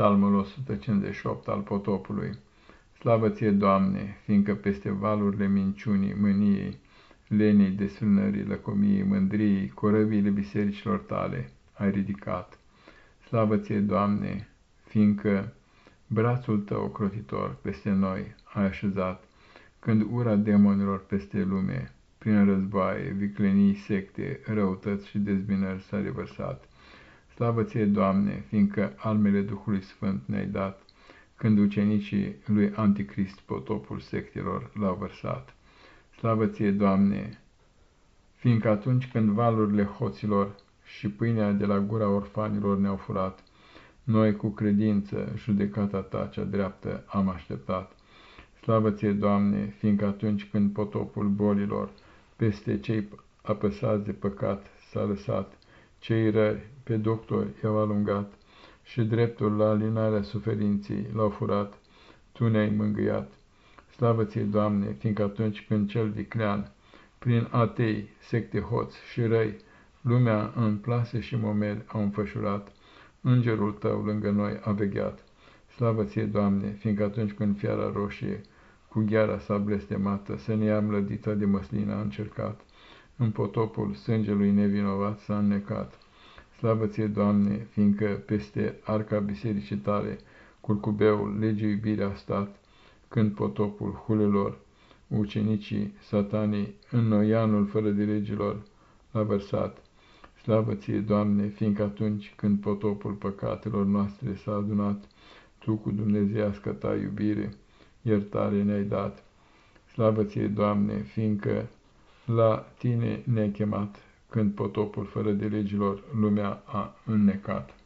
Psalmul 158 al potopului. Slavă ție, Doamne, fiindcă peste valurile minciunii, mâniei, lenei, desfrânării, lăcomiei, mândriei, corăbiile bisericilor tale ai ridicat. Slavă ție, Doamne, fiindcă brațul tău crotitor peste noi ai așezat, când ura demonilor peste lume, prin războaie, viclenii, secte, răutăți și dezbinări s-a revărsat. Slavă ție, Doamne, fiindcă almele Duhului Sfânt ne-ai dat, când ucenicii lui Anticrist potopul sectelor l-au vărsat. Slavă ție, Doamne, fiindcă atunci când valurile hoților și pâinea de la gura orfanilor ne-au furat, noi cu credință judecata ta cea dreaptă am așteptat. Slavă ție, Doamne, fiindcă atunci când potopul bolilor peste cei apăsați de păcat s-a lăsat, cei rări pe doctor i-au alungat și dreptul la alinarea suferinței l-au furat, Tu ne-ai mângâiat. Slavă ție, Doamne, fiindcă atunci când cel viclean, prin atei, secte hoți și răi, lumea în plase și momeri au înfășurat, îngerul Tău lângă noi a vegheat. Slavă ție, Doamne, fiindcă atunci când fiara roșie, cu gheara sa blestemată, să ne ia mlădița de măslină a încercat, în potopul sângelui nevinovat s-a înnecat. Slavă ție, Doamne, fiindcă peste arca bisericii tale, curcubeul legii iubirea a stat, când potopul hulelor, ucenicii satanii, în noianul fără de legilor, l-a vărsat. Slavă ție, Doamne, fiindcă atunci când potopul păcatelor noastre s-a adunat, Tu cu dumnezeiască ta iubire, iertare ne-ai dat. Slavă ție, Doamne, fiindcă la tine ne-ai chemat, când potopul fără de legilor lumea a înnecat.